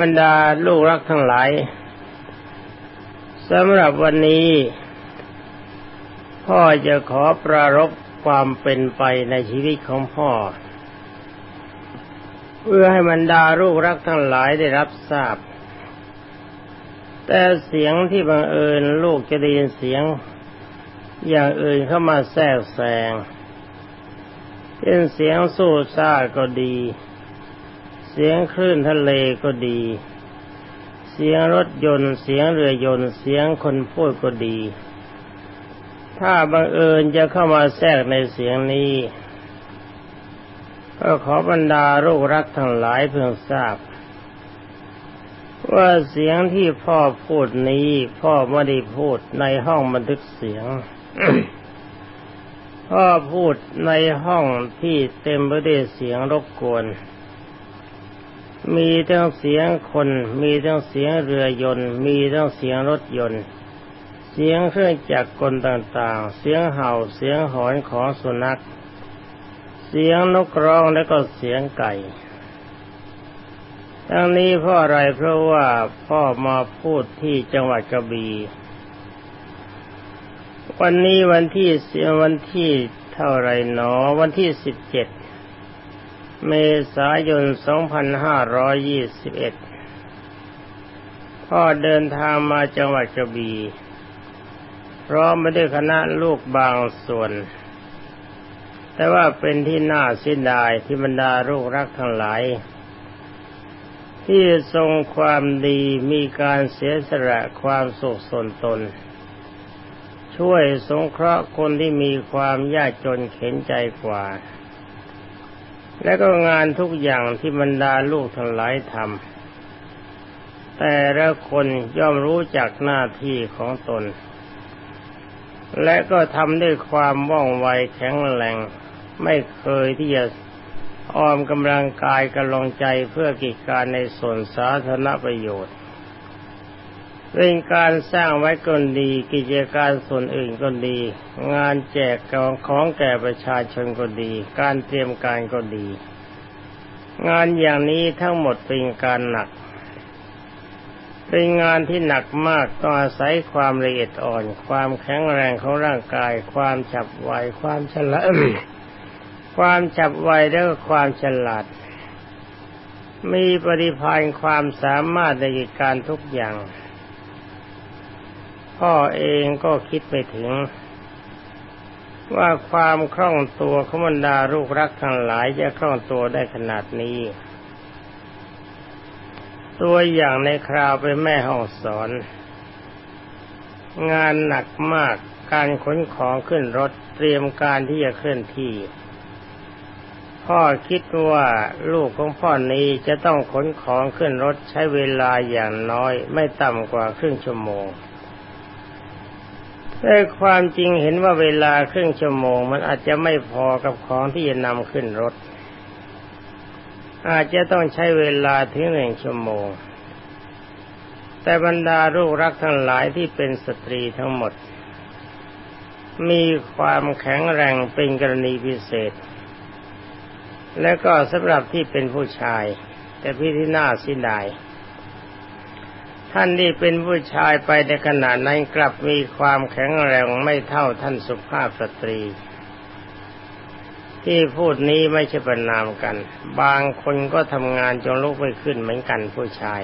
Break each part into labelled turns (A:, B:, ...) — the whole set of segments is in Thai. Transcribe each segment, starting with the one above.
A: บรรดาลูกรักทั้งหลายสำหรับวันนี้ พ่อจะขอปรารบความเป็นไปในชีวิตของพ่อ เพื่อให้บรรดาลูกรักทั้งหลายได้รับทราบ แต่เสียงที่บังเอิญลูกจะได้ยินเสียง อย่างอื่นเข้ามาแทรกแซงเป็นเสียงสู้ซ่าก็ดี สียงคลื่นทะเลก็ดี เสียงรถยนต์ เสียงเรือยนต์ เสียงคนพูดก็ดี ถ้าบังเอิญจะเข้ามาแทรกในเสียงนี้ ก็ขอบรรดาลูกรักทั้งหลายเพื่อทราบ ว่าเสียงที่พ่อพูดนี้ พ่อไม่ได้พูดในห้องบันทึกเสียงพ่อพูดในห้องที่เต็มไปด้วยเสียงรบกวน มีทั้งเสียงคน มีทั้งเสียงเรือยนต์ มีทั้งเสียงรถยนต์ เสียงเครื่องจักรกลต่างๆ เสียงเห่า เสียงหอนของสุนัข เสียงนกร้องและก็เสียงไก่ ทั้งนี้เพราะอะไรเพราะว่าพ่อมาพูดที่จังหวัดกระบี่วันนี้วันที่เสียวันที่เท่าไรหนอ วันที่สิบเจ็ด เมษายนสองพันห้าร้อยยี่สิบเอ็ดพ่อเดินทางมาจังหวัดกระบี่พร้อมไปด้วยคณะลูกบางส่วน แต่ว่าเป็นที่น่าเสียดายที่บรรดาลูกรักทั้งหลาย ที่ทรงความดีมีการเสียสละความสุขส่วนตน ช่วยสงเคราะห์คนที่มีความยากจนเข็นใจกว่า และก็งานทุกอย่างที่บรรดาลูกทั้งหลายทำแต่ละคนย่อมรู้จักหน้าที่ของตน และก็ทำด้วยความว่องไวแข็งแรงไม่เคยที่จะออมกำลังกายกำลังใจเพื่อกิจการในส่วนสาธารณประโยชน์ เป็นการสร้างไว้ก็ดี กิจการส่วนอื่นก็ดี งานแจกของของแก่ประชาชนก็ดี การเตรียมการก็ดี งานอย่างนี้ทั้งหมดเป็นการหนัก เป็นงานที่หนักมากต้องอาศัยความละเอียดอ่อน ความแข็งแรงของร่างกาย ความฉับไวความฉลาดความฉับไวและความฉลาด มีปฏิภาณความสามารถในกิจการทุกอย่าง พ่อเองก็คิดไปถึง ว่าความคล่องตัวของบรรดาลูกรักทั้งหลายจะคล่องตัวได้ขนาดนี้ ตัวอย่างในคราวไปแม่ห้องสอน งานหนักมากการขนของขึ้นรถเตรียมการที่จะเคลื่อนที่ พ่อคิดว่าลูกของพ่อนี้จะต้องขนของขึ้นรถใช้เวลาอย่างน้อย ไม่ต่ำกว่าครึ่งชั่วโมง แต่ความจริงเห็นว่าเวลาครึ่งชั่วโมง มันอาจจะไม่พอกับของที่จะนำขึ้นรถ อาจจะต้องใช้เวลาถึงหนึ่งชั่วโมง แต่บรรดาลูกรักทั้งหลายที่เป็นสตรีทั้งหมด มีความแข็งแรงเป็นกรณีพิเศษ และก็สำหรับที่เป็นผู้ชาย แต่พี่ที่น่าสินดาย ท่านที่เป็นผู้ชายไปในขณะนั้นกลับมีความแข็งแรงไม่เท่าท่านสุภาพสตรี ที่พูดนี้ไม่ใช่ประนามกัน บางคนก็ทำงานจนลุกไม่ขึ้นเหมือนกันผู้ชาย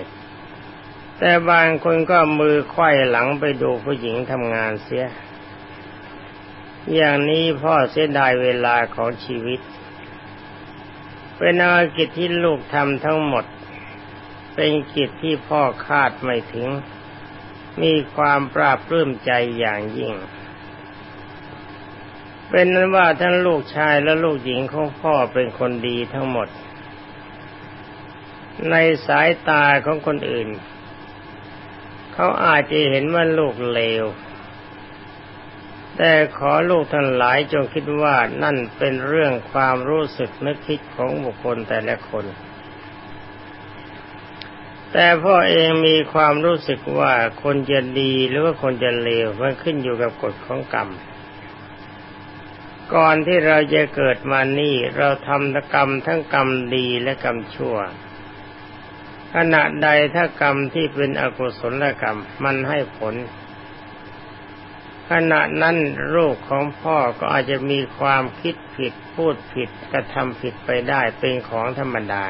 A: แต่บางคนก็มือควยหลังไปดูผู้หญิงทำงานเสีย อย่างนี้พ่อเสียดายเวลาของชีวิตเป็นอากิจที่ลูกทำทั้งหมด เป็นกิจที่พ่อคาดไม่ถึง มีความปราบปลื้มใจอย่างยิ่ง เป็นนั้นว่าทั้งลูกชายและลูกหญิงของพ่อเป็นคนดีทั้งหมด ในสายตาของคนอื่น เขาอาจจะเห็นว่าลูกเลว แต่ขอลูกท่านหลายจงคิดว่านั่นเป็นเรื่องความรู้สึกนึกคิดของบุคคลแต่ละคน แต่พ่อเองมีความรู้สึกว่าคนจะดีหรือว่าคนจะเลวมันขึ้นอยู่กับกฎของกรรม ก่อนที่เราจะเกิดมานี่ เราทำกรรมทั้งกรรมดีและกรรมชั่ว ขณะใดถ้ากรรมที่เป็นอกุศลกรรมมันให้ผล ขณะนั้นลูกของพ่อก็อาจจะมีความคิดผิดพูดผิดกระทำผิดไปได้เป็นของธรรมดา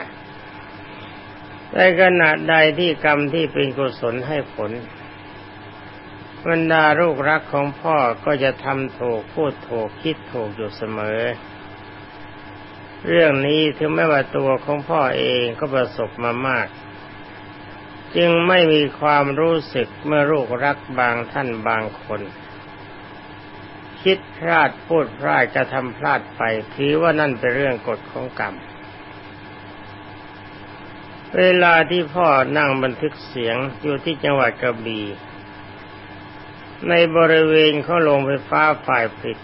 A: ในขณะใดที่กรรมที่เป็นกุศลให้ผลบรรดาลูกรักของพ่อก็จะทำถูกพูดถูกคิดถูกอยู่เสมอ เรื่องนี้ถึงแม้ว่าตัวของพ่อเองก็ประสบมามาก จึงไม่มีความรู้สึกเมื่อลูกรักบางท่านบางคน คิดพลาดพูดพลาดกระทำพลาดไปถือว่านั่นเป็นเรื่องกฎของกรรม เวลาที่พ่อนั่งบันทึกเสียงอยู่ที่จังหวัดกระบี่ในบริเวณเขาลงไฟฟ้าฝ่ายผลิต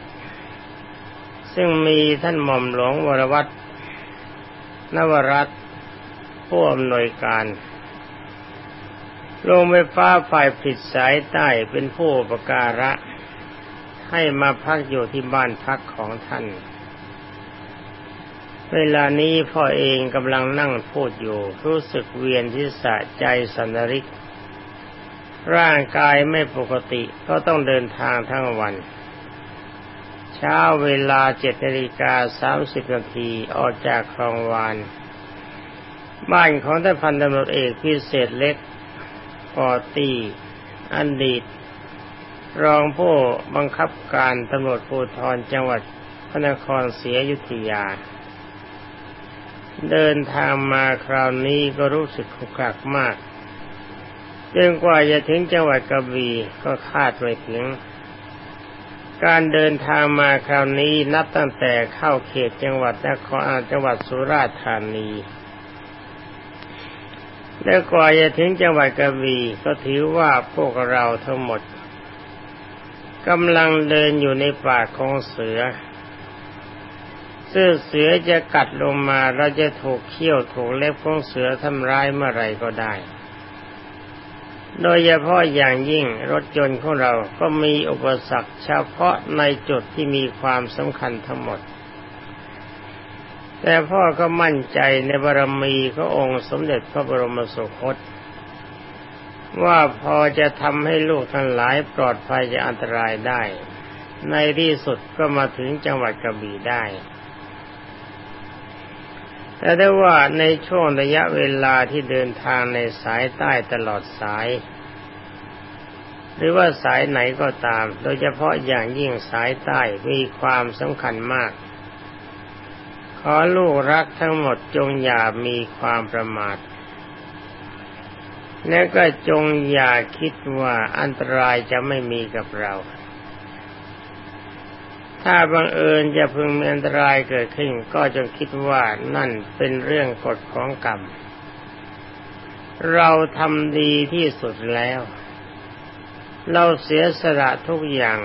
A: ซึ่งมีท่านหม่อมหลวงวรวัตรนวรัตผู้อำนวยการโรงไฟฟ้าฝ่ายผลิตสายใต้เป็นผู้ประการะ ให้มาพักอยู่ที่บ้านพักของท่าน เวลานี้พ่อเองกำลังนั่งพูดอยู่ รู้สึกเวียนที่สะใจสันริก ร่างกายไม่ปกติก็ต้องเดินทางทั้งวัน เช้าเวลาเจ็ดนาฬิกาสามสิบนาทีออกจากคลองวาน บ้านของท่านพันตำรวจเอกพิเศษเล็กปอตีอันดีต รองผู้บังคับการตำรวจภูธรจังหวัดพระนครศรีอยุธยา เดินทางมาคราวนี้ก็รู้สึกขุกขักมากจนกว่าจะถึงจังหวัดกระบี่ก็คาดไม่ถึง การเดินทางมาคราวนี้นับตั้งแต่เข้าเขตจังหวัดนครจังหวัดสุราษฎร์ธานี และกว่าจะถึงจังหวัดกระบี่ก็ถือว่าพวกเราทั้งหมดกำลังเดินอยู่ในป่าของเสือ ซึ่งเสือจะกัดลงมาเราจะถูกเขี้ยวถูกเล็บของเสือทำร้ายเมื่อไรก็ได้ โดยเฉพาะอย่างยิ่งรถยนต์ของเราก็มีอุปสรรคเฉพาะในจุดที่มีความสำคัญทั้งหมด แต่พ่อก็มั่นใจในบารมีขององค์สมเด็จพระบรมสุคต ว่าพอจะทำให้ลูกทั้งหลายปลอดภัยจากอันตรายได้ ในที่สุดก็มาถึงจังหวัดกระบี่ได้ แต่ได้ว่าในช่วงระยะเวลาที่เดินทางในสายใต้ตลอดสาย หรือว่าสายไหนก็ตาม โดยเฉพาะอย่างยิ่งสายใต้มีความสำคัญมาก ขอลูกรักทั้งหมดจงอย่ามีความประมาท และก็จงอย่าคิดว่าอันตรายจะไม่มีกับเรา ถ้าบังเอิญจะพึงมีอันตรายเกิดขึ้น ก็จงคิดว่านั่นเป็นเรื่องกฎของกรรม เราทำดีที่สุดแล้ว เราเสียสละทุกอย่าง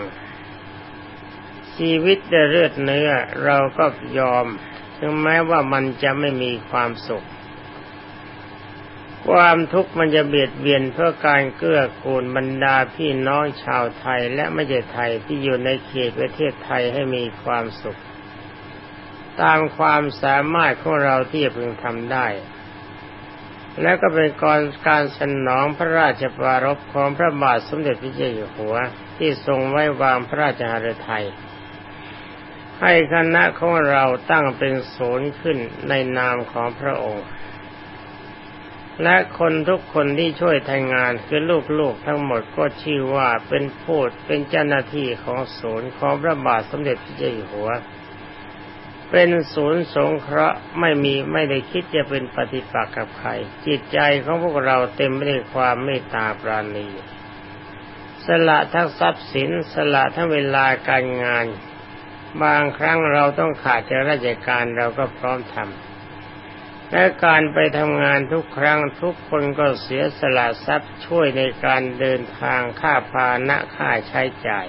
A: ชีวิตเลือดเนื้อเราก็ยอม ถึงแม้ว่ามันจะไม่มีความสุข ความทุกข์มันจะเบียดเบียนเพื่อการเกื้อกูลบรรดาพี่น้องชาวไทยและไม่ใช่ไทยที่อยู่ในเขตประเทศไทยให้มีความสุข ตามความสามารถของเราที่จะพึงทำได้ และก็เป็นกรการสนองพระราชปรารภของพระบาทสมเด็จพระเจ้าอยู่หัว ที่ทรงไว้วางพระราชหฤทัยให้คณะของเราตั้งเป็นศูนย์ขึ้นในนามของพระองค์ และคนทุกคนที่ช่วยทำงานคือลูกๆทั้งหมดก็ชื่อว่าเป็นผู้เป็นเจ้าหน้าที่ของศูนย์ของพระบาทสมเด็จพระเจ้าอยู่หัว เป็นศูนย์สงเคราะห์ไม่มีไม่ได้คิดจะเป็นปฏิปักษ์กับใคร จิตใจของพวกเราเต็มไปด้วยความเมตตาปราณีสละทั้งทรัพย์สินสละทั้งเวลาการงาน บางครั้งเราต้องขาดจากราชการเราก็พร้อมทำ และการไปทำงานทุกครั้งทุกคนก็เสียสละทรัพย์ช่วยในการเดินทางค่าพานะค่าใช้จ่าย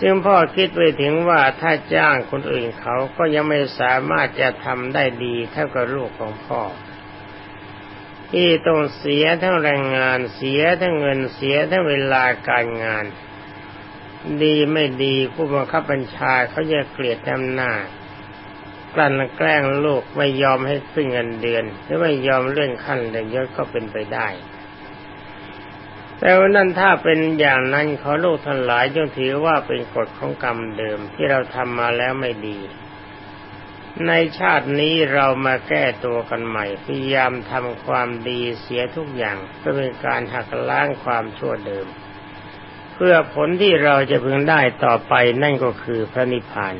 A: ซึ่งพ่อคิดไปถึงว่าถ้าจ้างคนอื่นเขาก็ยังไม่สามารถจะทำได้ดีเท่ากับลูกของพ่อ ที่ต้องเสียทั้งแรงงานเสียทั้งเงินเสียทั้งเวลาการงาน ดีไม่ดีผู้บังคับบัญชาเขาจะเกลียดทำหน้า กลั่นแกล้งลูกไม่ยอมให้ขึ้นเงินเดือน หรือไม่ยอมเลื่อนขั้นเลื่อนยศก็เป็นไปได้ แต่ว่านั่นถ้าเป็นอย่างนั้นขอลูกทั้งหลายจงถือว่าเป็นกฎของกรรมเดิมที่เราทำมาแล้วไม่ดี ในชาตินี้เรามาแก้ตัวกันใหม่พยายามทำความดีเสียทุกอย่างเพื่อเป็นการหักล้างความชั่วเดิม เพื่อผลที่เราจะพึงได้ต่อไปนั่นก็คือพระนิพพาน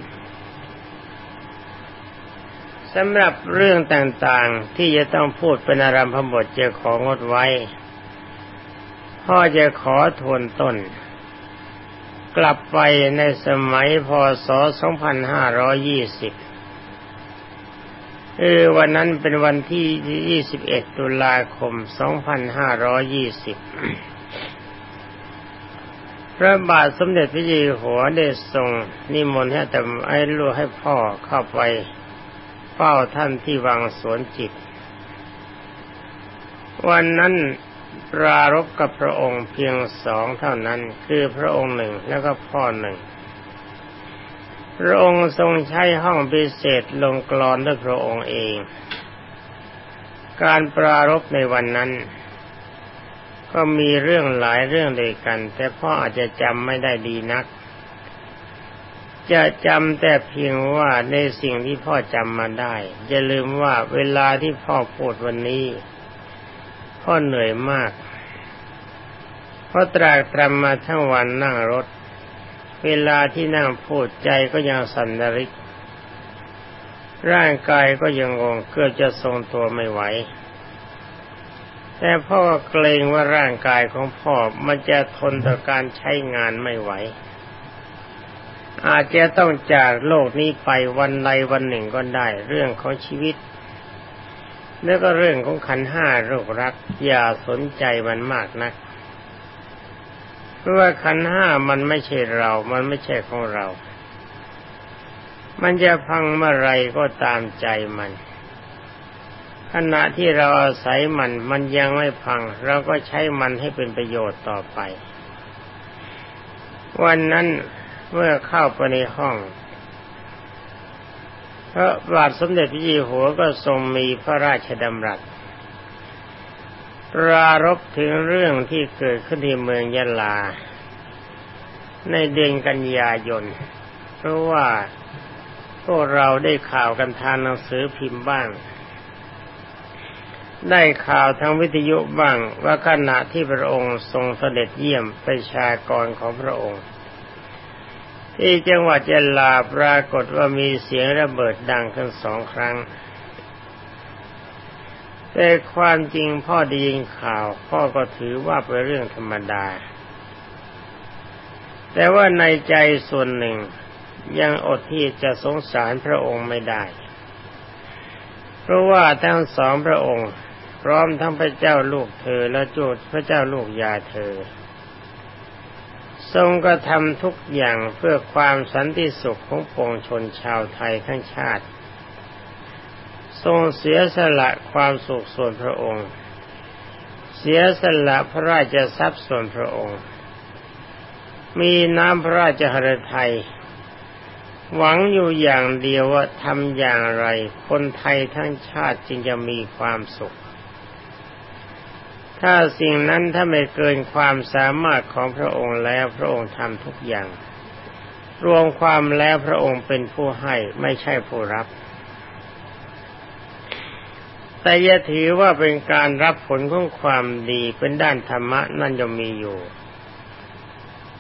A: สำหรับเรื่องต่างๆที่จะต้องพูดเป็นอารัมพบทจะของดไว้ พ่อจะขอทวนต้น กลับไปในสมัยพศ 2520คือวันนั้นเป็นวันที่ 21 ตุลาคม 2520 พระบาทสมเด็จพระเจ้าอยู่หัวได้ทรงนิมนต์ให้แต่ให้ลูกให้พ่อเข้าไป ฝ้าท่านที่วังสวนจิต วันนั้นปรารบกับพระองค์เพียงสองเท่านั้น คือพระองค์หนึ่งแล้วก็พ่อหนึ่ง พระองค์ทรงใช้ห้องพิเศษลงกรอนด้วยพระองค์เอง การปรารบในวันนั้น ก็มีเรื่องหลายเรื่องด้วยกัน แต่พ่ออาจจะจำไม่ได้ดีนัก จะจำแต่เพียงว่าในสิ่งที่พ่อจำมาได้ อย่าลืมว่าเวลาที่พ่อพูดวันนี้ พ่อเหนื่อยมากเพราะตรากตรำมาทั้งวันนั่งรถ เวลาที่นั่งพูดใจก็ยังสันนริก ร่างกายก็ยังงงเกือบจะทรงตัวไม่ไหวแต่พ่อเกรงว่าร่างกายของพ่อมันจะทนต่อการใช้งานไม่ไหว อาจจะต้องจากโลกนี้ไปวันใดวันหนึ่งก็ได้ เรื่องของชีวิต แล้วก็เรื่องของขันห้าโรครัก อย่าสนใจมันมากนัก เพราะว่าขันห้ามันไม่ใช่เรา มันไม่ใช่ของเรา มันจะพังเมื่อไรก็ตามใจมันขณะที่เราอาศัยมันมันยังไม่พัง เราก็ใช้มันให้เป็นประโยชน์ต่อไป วันนั้น เมื่อเข้าไปในห้องพระบาทสมเด็จพระเจ้าหัวก็ทรงมีพระราชดำรัสปรารบถึงเรื่องที่เกิดขึ้นที่เมืองยะลา ในเดือนกันยายน เพราะว่าพวกเราได้ข่าวกันทางหนังสือพิมพ์บ้าง ได้ข่าวทางวิทยุบ้างว่าขณะที่พระองค์ทรงเสด็จเยี่ยมประชากรของพระองค์ ที่จังหวัดยะลาปรากฏว่ามีเสียงระเบิดดังขึ้นสองครั้ง แต่ความจริงพ่อได้ยินข่าว พ่อก็ถือว่าเป็นเรื่องธรรมดา แต่ว่าในใจส่วนหนึ่งยังอดที่จะสงสารพระองค์ไม่ได้ เพราะว่าทั้งสองพระองค์ พร้อมทั้งพระเจ้าลูกเธอและจูดพระเจ้าลูกยาเธอ ทรงกระทำทุกอย่างเพื่อความสันติสุขของปวงชนชาวไทยทั้งชาติ ทรงเสียสละความสุขส่วนพระองค์ เสียสละพระราชทรัพย์ส่วนพระองค์ มีน้ำพระราชหฤทัยหวังอยู่อย่างเดียวว่าทำอย่างไร คนไทยทั้งชาติจึงจะมีความสุข ถ้าสิ่งนั้นถ้าไม่เกินความสามารถของพระองค์แล้วพระองค์ทำทุกอย่าง รวมความแล้วพระองค์เป็นผู้ให้ไม่ใช่ผู้รับ แต่ยถือว่าเป็นการรับผลของความดีเป็นด้านธรรมะนั่นยังมีอยู่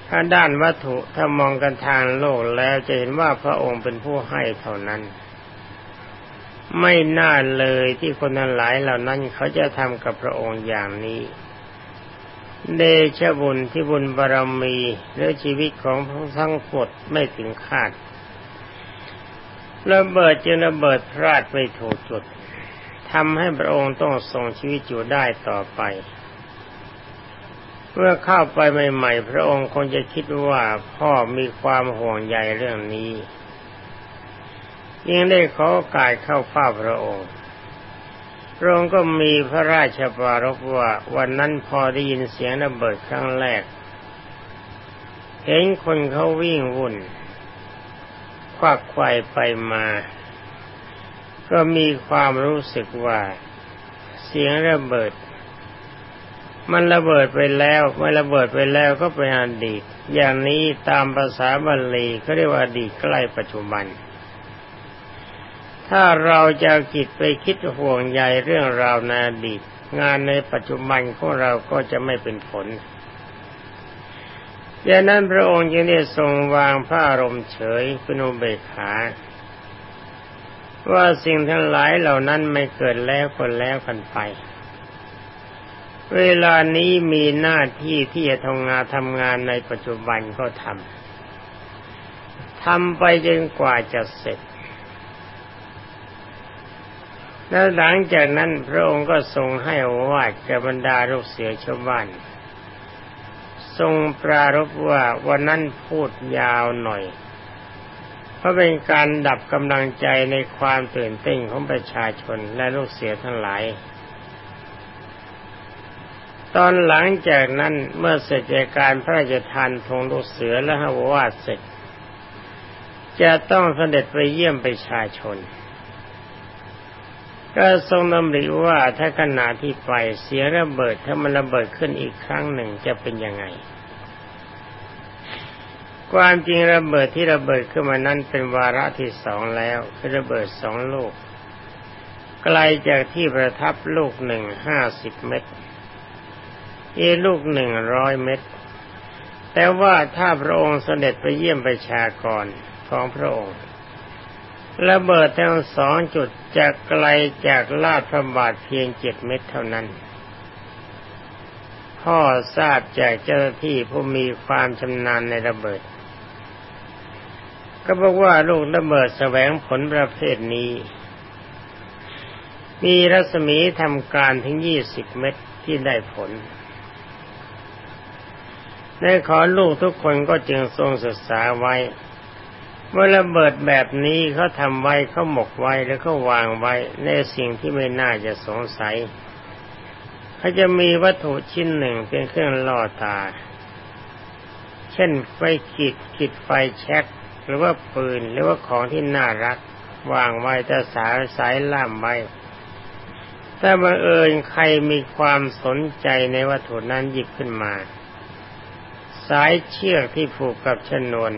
A: ถ้าด้านวัตถุถ้ามองกันทางโลกแล้วจะเห็นว่าพระองค์เป็นผู้ให้เท่านั้น ไม่น่าเลยที่คนทั้งหลายเหล่านั้นเขาจะทำกับพระองค์อย่างนี้ เดชบุญที่บุญบารมีหรือชีวิตของทั้งหมดไม่ถึงคาดระเบิดจะระเบิดพลาดไปถูกจุดทำให้พระองค์ต้องส่งชีวิตอยู่ได้ต่อไปเมื่อเข้าไปใหม่ ๆ พระองค์คงจะคิดว่าพ่อมีความห่วงใยเรื่องนี้ ยังได้ขอกาสเข้าเฝ้าพระองค์ พระองค์ก็มีพระราชปารภว่าวันนั้นพอได้ยินเสียงระเบิดครั้งแรก เห็นคนเขาวิ่งวุ่น ควักไขว่ไปมา ก็มีความรู้สึกว่าเสียงระเบิด มันระเบิดไปแล้วเมื่อระเบิดไปแล้วก็เป็นอดีต อย่างนี้ตามภาษาบาลีเขาเรียกว่าอดีตใกล้ปัจจุบัน ถ้าเราจะกิจไปคิดห่วงใยเรื่องราวในอดีตงานในปัจจุบันของเราก็จะไม่เป็นผลดังนั้นพระองค์จึงได้ทรงวางพระอารมณ์เฉยเป็นอุเบกขา ว่าสิ่งทั้งหลายเหล่านั้นไม่เกิดแล้วคนแล้วกันไป เวลานี้มีหน้าที่ที่จะทำงานทำงานในปัจจุบันก็ทำทำไปจนกว่าจะเสร็จ แล้วหลังจากนั้นพระองค์ก็ทรงให้วาดแก่บรรดาลูกเสือชาวบ้าน ทรงปรารบว่าวันนั้นพูดยาวหน่อย เพราะเป็นการดับกำลังใจในความตื่นเต้นของประชาชนและลูกเสือทั้งหลาย ตอนหลังจากนั้นเมื่อเสร็จจากการพระราชทานธงลูกเสือและหวาดเสร็จ จะต้องเสด็จไปเยี่ยมประชาชน ก็ทรงดำริว่าถ้าขณะที่ไปเสียระเบิดถ้ามันระเบิดขึ้นอีกครั้งหนึ่งจะเป็นยังไง ความจริงระเบิดที่ระเบิดขึ้นมานั้นเป็นวาระที่สองแล้วคือระเบิดสองลูก ไกลจากที่ประทับลูกหนึ่งห้าสิบเมตรอีลูกหนึ่งร้อยเมตร แต่ว่าถ้าพระองค์เสด็จไปเยี่ยมประชากรของพระองค์ระเบิดทั้งสองจุด จะไกลจากลาดพระบาทเพียงเจ็ดเมตรเท่านั้น พ่อทราบจากเจ้าหน้าที่ผู้มีความชำนาญในระเบิด ก็บอกว่าลูกระเบิดแสวงผลประเภทนี้ มีรัศมีทำการถึงยี่สิบเมตรที่ได้ผลในขอลูกทุกคนก็จึงทรงศึกษาไว้ เมื่อระเบิดแบบนี้เขาทำไว้เขาหมกไว้แล้วเขาวางไว้ในสิ่งที่ไม่น่าจะสงสัยเขาจะมีวัตถุชิ้นหนึ่งเป็นเครื่องล่อตา เช่นไฟขีดขีดไฟแช็กหรือว่าปืนหรือว่าของที่น่ารัก วางไว้แต่สายสายล่ามไว้ถ้าบังเอิญใครมีความสนใจในวัตถุนั้นหยิบขึ้นมา สายเชือกที่ผูกกับชนวน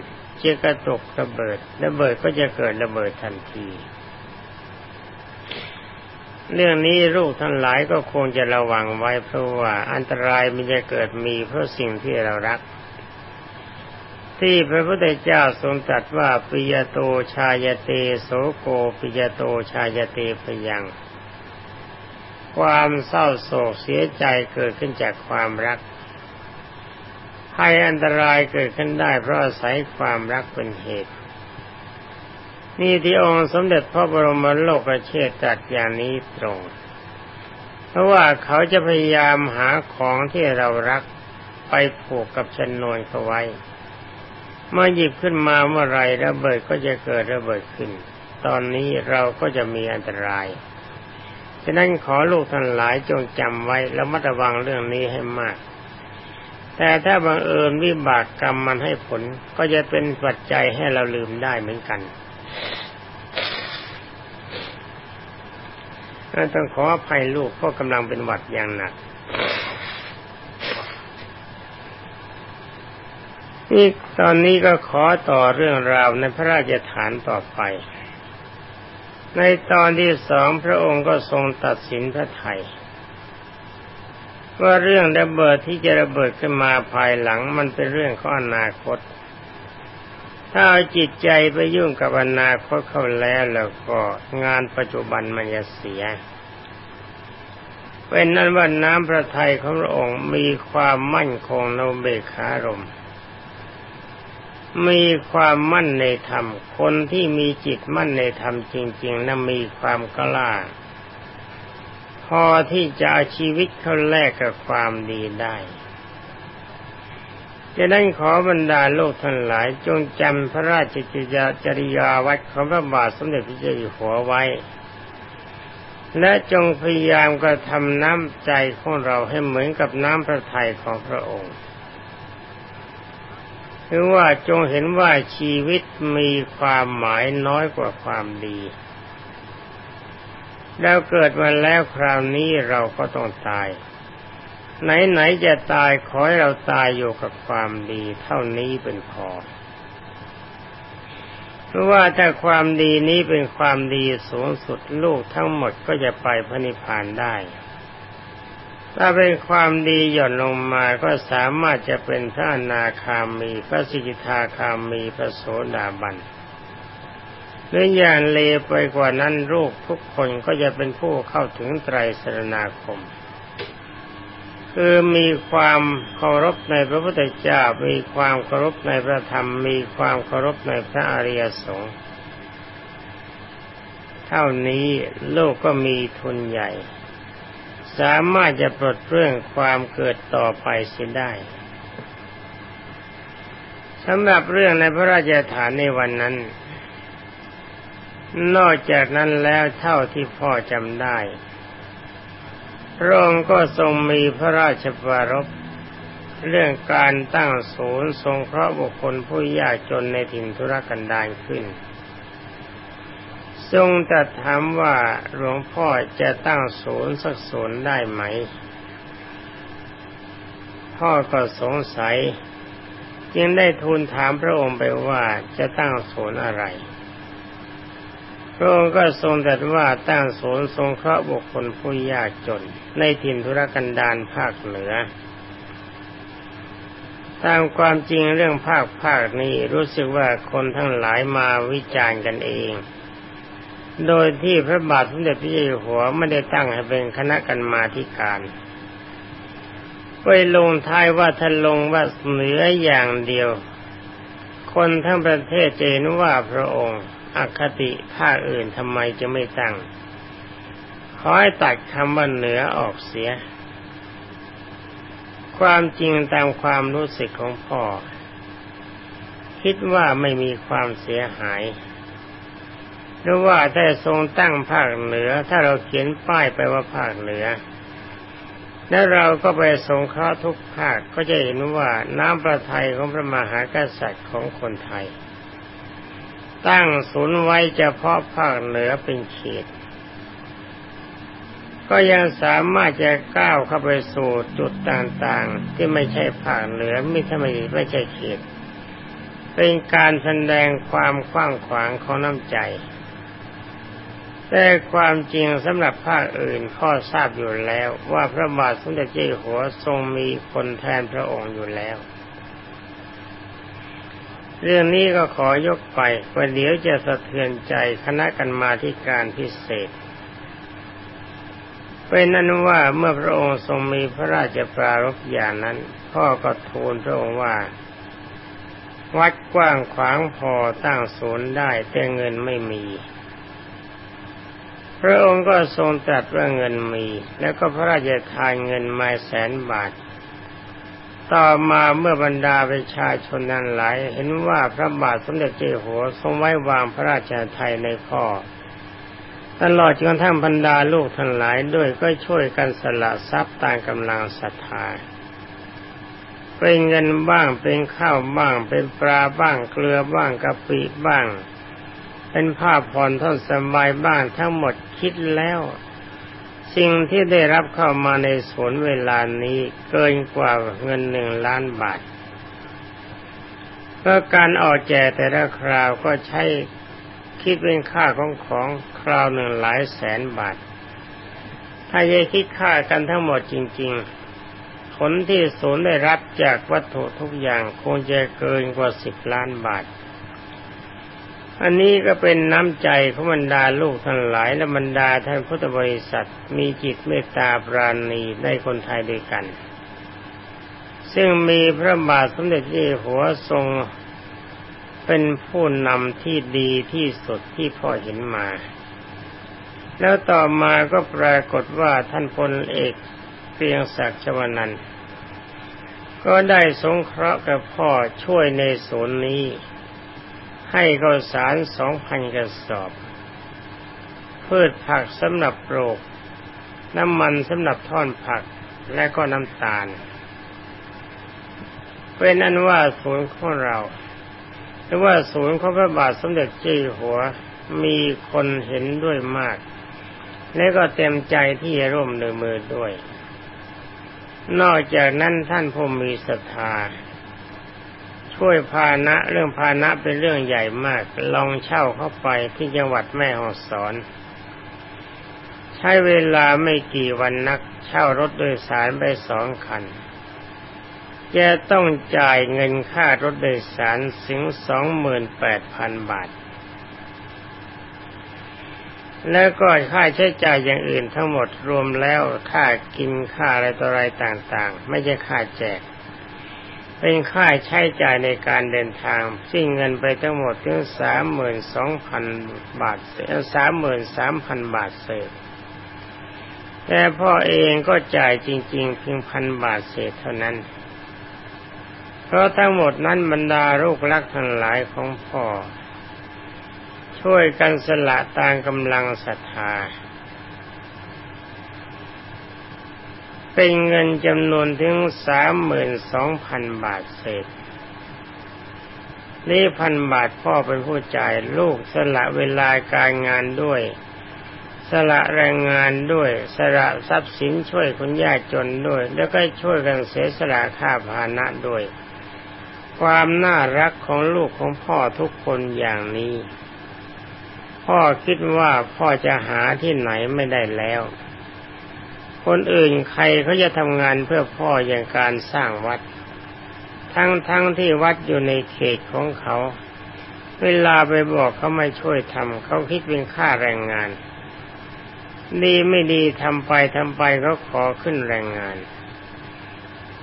A: จะกระตุกระเบิดระเบิดก็จะเกิดระเบิดทันที เรื่องนี้ลูกทั้งหลายก็คงจะระวังไว้เพราะว่าอันตรายมันจะเกิดมีเพราะสิ่งที่เรารัก ที่พระพุทธเจ้าทรงตรัสว่าปิยโตชายเตโสโกปิยโตชายเตพยังความเศร้าโศกเสียใจเกิดขึ้นจากความรัก ภัยอันตรายเกิดขึ้นได้เพราะอาศัยความรักเป็นเหตุ นี่ที่องค์สมเด็จพระบรมโลกเชษตรัสอย่างนี้ตรง เพราะว่าเขาจะพยายามหาของที่เรารักไปผูกกับชนวนเขาไว้มื่อหยิบขึ้นมาเมื่อไรระเบิดก็จะเกิดระเบิดขึ้น ตอนนี้เราก็จะมีอันตราย ฉะนั้นขอลูกท่านหลายจงจำไว้แล้วมัดระวังเรื่องนี้ให้มาก แต่ถ้าบังเอิญวิบากกรรมมันให้ผล ก็จะเป็นปัจจัยให้เราลืมได้เหมือนกันต้องขออภัยลูกเพราะกำลังเป็นหวัดอย่างหนักนี่ตอนนี้ก็ขอต่อเรื่องราวในพระราชฐานต่อไป ในตอนที่สองพระองค์ก็ทรงตัดสินพระไทย ว่าเรื่องระเบิดที่จะระเบิดขึ้นมาภายหลังมันเป็นเรื่องของอนาคต ถ้าเอาจิตใจไปยุ่งกับอนาคตเข้าแล้วแล้วก็งานปัจจุบันมันจะเสียเป็นนั้นว่าน้ำพระทัยของพระองค์มีความมั่นคงโนเบคารมมีความมั่นในธรรม คนที่มีจิตมั่นในธรรมจริง ๆนั้นมีความกล้า อที่จะเอาชีวิตเขาแลกกับความดีได้จะนั้นขอบรรดาโลกทั้งหลาย จงจำพระราชจจริยาวัดของพระบาทสมเด็จพระเจ้าอยู่หัวไว้ และจงพยายามกระทำน้ำใจของเราให้เหมือนกับน้ำพระทัยของพระองค์คือว่าจงเห็นว่าชีวิตมีความหมายน้อยกว่าความดี เราเกิดมาแล้วคราวนี้เราก็ต้องตาย ไหนๆจะตายขอให้เราตายอยู่กับความดี เท่านี้เป็นพอเพราะว่าถ้าความดีนี้เป็นความดีสูงสุดลูกทั้งหมดก็จะไปพระนิพพานได้ ถ้าเป็นความดีหย่อนลงมาก็สามารถจะเป็นพระนาคามี พระสิกิทาคามี พระโสดาบัน หรืออย่างเลไปกว่านั้นลูกทุกคนก็จะเป็นผู้เข้าถึงไตรสรณาคม คือมีความเคารพในพระพุทธเจ้ามีความเคารพในพระธรรม มีความเคารพในพระอริยสงฆ์เท่านี้โลกก็มีทุนใหญ่ สามารถจะปลดเปลื้องความเกิดต่อไปเสียได้สำหรับเรื่องในพระราชฐานในวันนั้น นอกจากนั้นแล้วเท่าที่พ่อจำได้ พระองค์ก็ทรงมีพระราชบารพเรื่องการตั้งศูนย์ทรงเคราะห์บุคคลผู้ยากจนในถิ่นธุรกันดารขึ้น ทรงตรัสถามว่าหลวงพ่อจะตั้งศูนย์สักศูนย์ได้ไหม พ่อก็สงสัย จึงได้ทูลถามพระองค์ไปว่าจะตั้งศูนย์อะไร ระองค์ก็ทรงตรัสว่าตั้งศูนย์ทรงเคราะห์บุคคลผู้ยากจน ในถิ่นธุรกันดารภาคเหนือ ตามความจริงเรื่องภาคภาคนี้รู้สึกว่าคนทั้งหลายมาวิจารณ์กันเอง โดยที่พระบาทสมเด็จพระเจ้าอยู่หัวไม่ได้ตั้งให้เป็นคณะกันมาธิการไปลงท้ายว่าท่านลงว่าเหนืออย่างเดียว คนทั้งประเทศเจนว่าพระองค์ อคติภาอื่นทำไมจะไม่ตั้ง ขอให้ตัดคำว่าเหนือออกเสีย ความจริงตามความรู้สึกของพ่อ คิดว่าไม่มีความเสียหายหรือว่าถ้าทรงตั้งภาคเหนือ ถ้าเราเขียนป้ายไปว่าภาคเหนือ แล้วเราก็ไปสงเคราะห์ทุกภาคก็จะเห็นว่าน้ำประทัยของพระมหากษัตริย์ของคนไทย ตั้งศูนย์ไว้เฉพาะภาคเหนือเป็นเขต ก็ยังสามารถจะก้าวเข้าไปสู่จุดต่างๆ ที่ไม่ใช่ภาคเหนือไม่ใช่ไม่ใช่เขต เป็นการแสดงความกว้างขวางของน้ำใจ แต่ความจริงสำหรับภาคอื่นพ่อทราบอยู่แล้วว่าพระบาทสมเด็จเจ้าอยู่หัวทรงมีคนแทนพระองค์อยู่แล้ว เรื่องนี้ก็ขอยกไปว่าเดี๋ยวจะสะเทือนใจคณะกันมาที่การพิเศษเป็นนั้นว่าเมื่อพระองค์ทรงมีพระราชปรารภอย่างนั้น พ่อก็ทูลพระองค์ว่า วัดกว้างขวางพอตั้งศูนย์ได้แต่เงินไม่มี พระองค์ก็ทรงตรัสว่าเงินมี แล้วก็พระราชทานเงินมาแสนบาท ต่อมาเมื่อบรรดาประชาชนนั้นหลายเห็นว่าพระบาทสมเด็จเจ้าหัวทรงไว้วางพระราชาไทยในพ่อตลอดจนกระทั่งบรรดาลูกทั้งหลายด้วยก็ช่วยกันสละทรัพย์ตามกำลังศรัทธาเป็นเงินบ้างเป็นข้าวบ้าง เป็นปลาบ้างเกลือบ้างกะปิบ้าง เป็นผ้าผ่อนท่อนสบายบ้างทั้งหมดคิดแล้ว สิ่งที่ได้รับเข้ามาในสวนเวลานี้เกินกว่าเงินหนึ่งล้านบาทเพราะการออกแจกแต่ละคราวก็ใช้คิดเป็นค่าของของคราวหนึ่งหลายแสนบาท ถ้าจะคิดค่ากันทั้งหมดจริง ๆ ผลที่ศูนย์ได้รับจากวัตถุทุกอย่างคงจะเกินกว่าสิบล้านบาท อันนี้ก็เป็นน้ำใจของบรรดาลูกทั้งหลายและบรรดาท่านพุทธบริษัทมีจิตเมตตาปราณีในคนไทยด้วยกัน ซึ่งมีพระบาทสมเด็จเจ้าหัวทรงเป็นผู้นำที่ดีที่สุดที่พ่อเห็นมา แล้วต่อมาก็ปรากฏว่าท่านพลเอกเพียงศักดิ์ชวนันก็ได้สงเคราะห์กับพ่อช่วยในศูนย์นี้ ให้ข้าวสารสองพันกระสอบ พืชผักสำหรับปลูกน้ำมันสำหรับท่อนผักและก็น้ำตาล เป็นอันว่าศูนย์ของเรา หรือว่าศูนย์ของพระบาทสมเด็จเจ้าหัวมีคนเห็นด้วยมาก และก็เต็มใจที่จะร่วมในมือด้วย นอกจากนั้นท่านผู้มีศรัทธา ช่วยพาณะเรื่องพาณะเป็นเรื่องใหญ่มาก ลองเช่าเข้าไปที่จังหวัดแม่ฮ่องสอน ใช้เวลาไม่กี่วันนัก เช่ารถโดยสารไปสองคันจะต้องจ่ายเงินค่ารถโดยสารถึงสองหมื่นแปดพันบาท แล้วก็ค่าใช้จ่ายอย่างอื่นทั้งหมดรวมแล้วค่ากินค่าอะไรต่ออะไรต่าง ๆ ไม่ใช่ค่าแจก เป็นค่าใช้จ่ายในการเดินทางสิ้นเงินไปทั้งหมดถึงสามหมื่นสองพันบาทสามหมื่นสามพันบาทเศษ แต่พ่อเองก็จ่ายจริง ๆ เพียงพันบาทเศษเท่านั้น เพราะทั้งหมดนั้นบรรดาลูกรักทั้งหลายของพ่อ ช่วยกันสละตามกำลังศรัทธา เป็นเงินจำนวนถึงสามหมื่นสองพันบาทเศษนี่พันบาทพ่อเป็นผู้จ่ายลูกสละเวลาการงานด้วย สละแรงงานด้วย สละทรัพย์สินช่วยคนยากจนด้วย แล้วก็ช่วยกันเสียสละค่าพานะด้วย ความน่ารักของลูกของพ่อทุกคนอย่างนี้ พ่อคิดว่าพ่อจะหาที่ไหนไม่ได้แล้ว คนอื่นใครเขาจะทำงานเพื่อพ่ออย่างการสร้างวัด ทั้งทั้งที่วัดอยู่ในเขตของเขา เวลาไปบอกเขาไม่ช่วยทำเขาคิดเป็นค่าแรงงาน ดีไม่ดีทำไปทำไปเขาขอขึ้นแรงงาน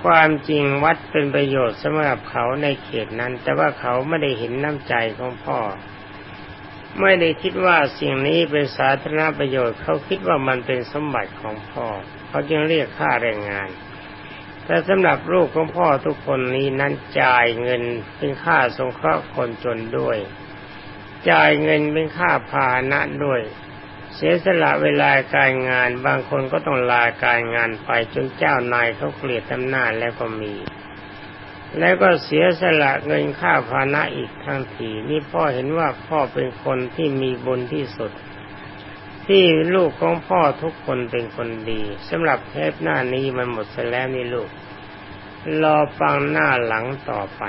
A: ความจริงวัดเป็นประโยชน์สำหรับเขาในเขตนั้น แต่ว่าเขาไม่ได้เห็นน้ำใจของพ่อ ไม่ได้คิดว่าสิ่งนี้เป็นสาธารณประโยชน์เขาคิดว่ามันเป็นสมบัติของพ่อ เขาจึงเรียกค่าแรงงาน แต่สำหรับลูกของพ่อทุกคนนี้นั้นจ่ายเงินเป็นค่าสงเคราะห์คนจนด้วย จ่ายเงินเป็นค่าพาหนะด้วย เสียสละเวลาการงาน บางคนก็ต้องลาการงานไปจนเจ้านายเขาเกลียดตำหนาแล้วก็มี แล้วก็เสียสละเงินค่าภานะอีกทั้งทีนี่พ่อเห็นว่าพ่อเป็นคนที่มีบุญที่สุด ที่ลูกของพ่อทุกคนเป็นคนดีสำหรับเทปหน้านี้มันหมดแล้วนี่ลูก รอฟังหน้าหลังต่อไป